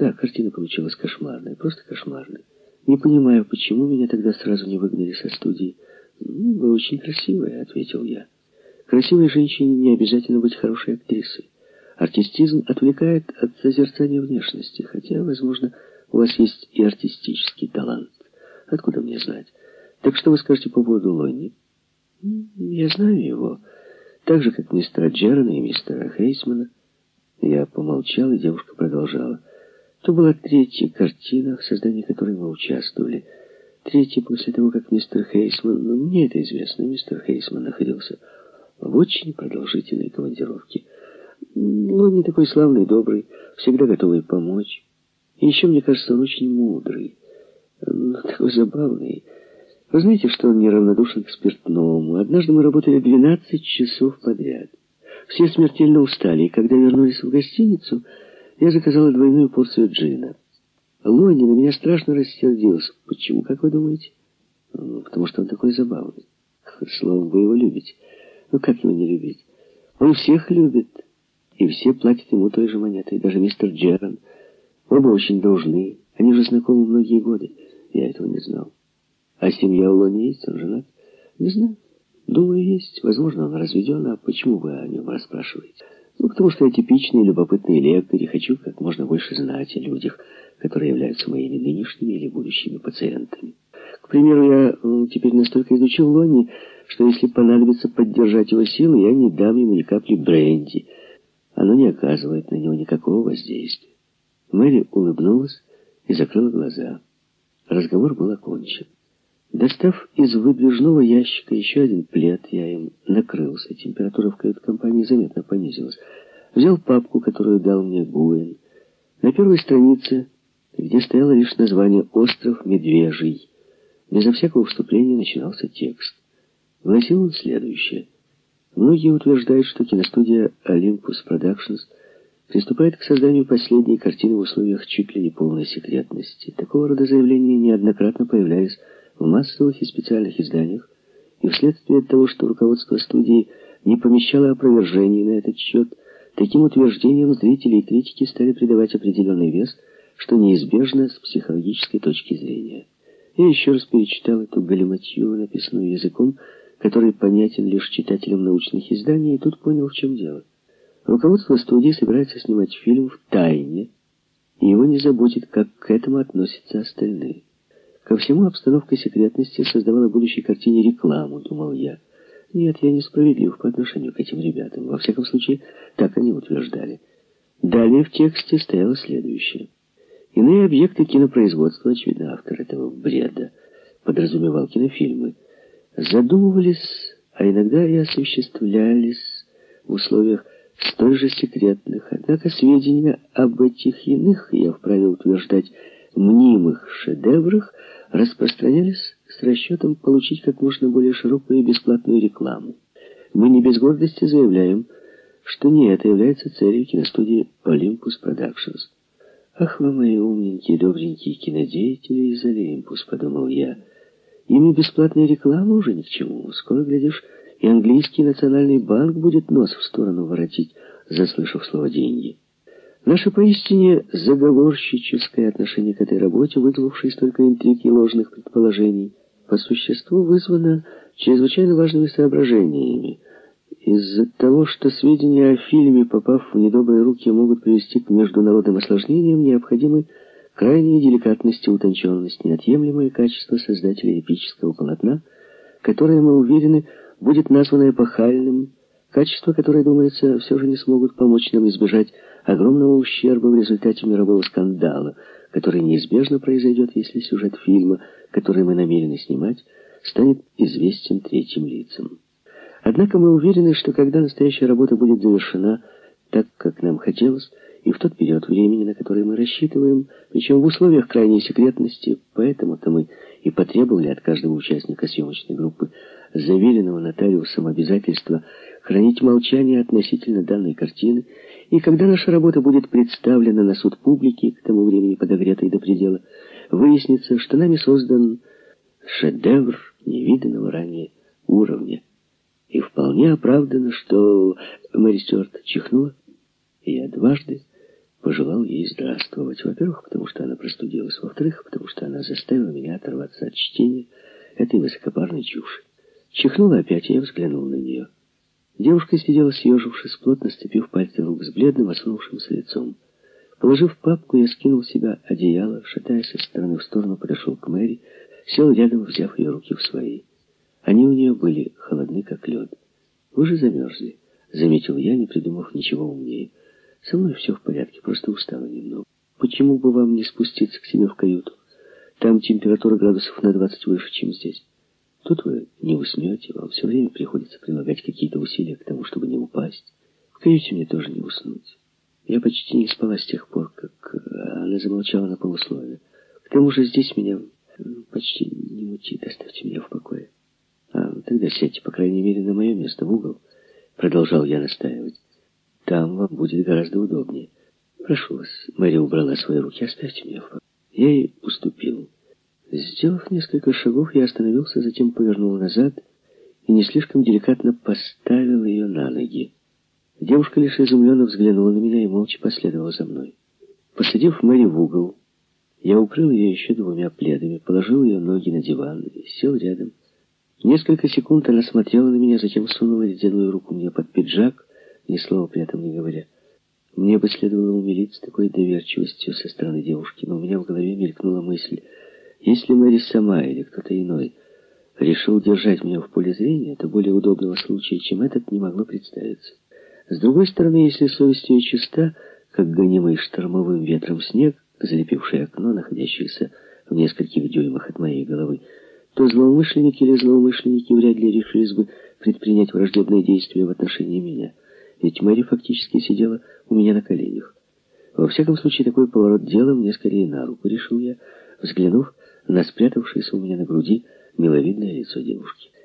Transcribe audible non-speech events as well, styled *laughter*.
Да, картина получилась кошмарная, просто кошмарная. Не понимаю, почему меня тогда сразу не выгнали со студии. «Ну, вы очень красивая», — ответил я. «Красивой женщине не обязательно быть хорошей актрисой. Артистизм отвлекает от созерцания внешности, хотя, возможно, у вас есть и артистический талант. Откуда мне знать? Так что вы скажете по поводу Лонни?» «Я знаю его, так же, как мистера Джерана и мистера Хейсмана». Я помолчал, и девушка продолжала. То была третья картина, в создании которой мы участвовали. Третья после того, как мистер Хейсман, ну, мне это известно, мистер Хейсман находился в очень продолжительной командировке. Но не такой славный, добрый, всегда готовый помочь. И еще, мне кажется, он очень мудрый, такой забавный. Вы знаете, что он неравнодушен к спиртному. Однажды мы работали 12 часов подряд. Все смертельно устали, и когда вернулись в гостиницу... Я заказала двойную порцию джина. Лони на меня страшно рассердился. Почему, как вы думаете? Ну, потому что он такой забавный. *laughs* Словом, вы его любите. Ну, как его не любить? Он всех любит. И все платят ему той же монетой. Даже мистер Джеран. Оба очень должны. Они же знакомы многие годы. Я этого не знал. А семья у Лони есть? Он женат? Не знаю. Думаю, есть. Возможно, он разведен. А почему вы о нем расспрашиваете? Ну, потому что я типичный любопытный лекарь и хочу как можно больше знать о людях, которые являются моими нынешними или будущими пациентами. К примеру, я теперь настолько изучил Лонни, что если понадобится поддержать его силы, я не дам ему ни капли бренди. Оно не оказывает на него никакого воздействия. Мэри улыбнулась и закрыла глаза. Разговор был окончен. Достав из выдвижного ящика еще один плед, я им накрылся. Температура в кают-компании заметно понизилась. Взял папку, которую дал мне Гуэн. На первой странице, где стояло лишь название «Остров Медвежий», безо всякого вступления начинался текст. Гласил он следующее. Многие утверждают, что киностудия Olympus Productions приступает к созданию последней картины в условиях чуть ли не полной секретности. Такого рода заявления неоднократно появлялись в массовых и специальных изданиях, и вследствие того, что руководство студии не помещало опровержений на этот счет, таким утверждениям зрители и критики стали придавать определенный вес, что неизбежно с психологической точки зрения. Я еще раз перечитал эту галиматью, написанную языком, который понятен лишь читателям научных изданий, и тут понял, в чем дело. Руководство студии собирается снимать фильм в тайне, и его не заботит, как к этому относятся остальные. Ко всему обстановка секретности создавала будущей картине рекламу, думал я. Нет, я несправедлив по отношению к этим ребятам. Во всяком случае, так они утверждали. Далее в тексте стояло следующее. Иные объекты кинопроизводства, очевидно, автор этого бреда, подразумевал кинофильмы, задумывались, а иногда и осуществлялись в условиях столь же секретных. Однако сведения об этих иных, я вправе утверждать, мнимых шедеврах распространялись с расчетом получить как можно более широкую и бесплатную рекламу. Мы не без гордости заявляем, что не это является целью киностудии Olympus Productions. «Ах вы мои умненькие, добренькие кинодеятели из Олимпус», — подумал я. «Ими бесплатная реклама уже ни к чему. Скоро, глядишь, и английский национальный банк будет нос в сторону воротить, заслышав слово «деньги». Наше поистине заговорщическое отношение к этой работе, вызвавшей столько интриг и ложных предположений, по существу вызвано чрезвычайно важными соображениями. Из-за того, что сведения о фильме, попав в недобрые руки, могут привести к международным осложнениям, необходимы крайняя деликатность и утонченность, неотъемлемое качество создателя эпического полотна, которое, мы уверены, будет названо эпохальным, качество, которое, думается, все же не смогут помочь нам избежать огромного ущерба в результате мирового скандала, который неизбежно произойдет, если сюжет фильма, который мы намерены снимать, станет известен третьим лицам. Однако мы уверены, что когда настоящая работа будет завершена так, как нам хотелось, и в тот период времени, на который мы рассчитываем, причем в условиях крайней секретности, поэтому-то мы и потребовали от каждого участника съемочной группы заверенного нотариусом обязательства хранить молчание относительно данной картины, и когда наша работа будет представлена на суд публики, к тому времени подогретой до предела, выяснится, что нами создан шедевр невиданного ранее уровня. И вполне оправдано, что Мэри Стюарт чихнула, и я дважды пожелал ей здравствовать. Во-первых, потому что она простудилась. Во-вторых, потому что она заставила меня оторваться от чтения этой высокопарной чуши. Чихнула опять, и я взглянул на нее. Девушка сидела съежившись, плотно сцепив пальцы рук с бледным, осунувшимся лицом. Положив папку, я скинул с себя одеяло, шатаясь из стороны в сторону, подошел к Мэри, сел рядом, взяв ее руки в свои. Они у нее были холодны, как лед. «Вы же замерзли», — заметил я, не придумав ничего умнее. «Со мной все в порядке, просто устала немного. Почему бы вам не спуститься к себе в каюту? Там температура градусов на двадцать выше, чем здесь». Тут вы не уснете, вам все время приходится прилагать какие-то усилия к тому, чтобы не упасть. В каюте мне тоже не уснуть. Я почти не спала с тех пор, как она замолчала на полусловие. К тому же здесь меня почти не мутит. Оставьте меня в покое. А, тогда сядьте, по крайней мере, на мое место, в угол. Продолжал я настаивать. Там вам будет гораздо удобнее. Прошу вас. Мэри убрала свои руки. Оставьте меня в покое. Я ей уступил. Сделав несколько шагов, я остановился, затем повернул назад и не слишком деликатно поставил ее на ноги. Девушка лишь изумленно взглянула на меня и молча последовала за мной. Посадив Мэри в угол, я укрыл ее еще двумя пледами, положил ее ноги на диван и сел рядом. Несколько секунд она смотрела на меня, затем сунула ледяную руку мне под пиджак, ни слова при этом не говоря. Мне бы следовало умилиться такой доверчивостью со стороны девушки, но у меня в голове мелькнула мысль — если Мэри сама или кто-то иной решил держать меня в поле зрения, то более удобного случая, чем этот, не могло представиться. С другой стороны, если совесть ее чиста, как гонимый штормовым ветром снег, залепивший окно, находящееся в нескольких дюймах от моей головы, то злоумышленники или злоумышленники вряд ли решились бы предпринять враждебные действия в отношении меня. Ведь Мэри фактически сидела у меня на коленях. Во всяком случае, такой поворот дела мне скорее на руку, решил я, взглянув на спрятавшееся у меня на груди миловидное лицо девушки.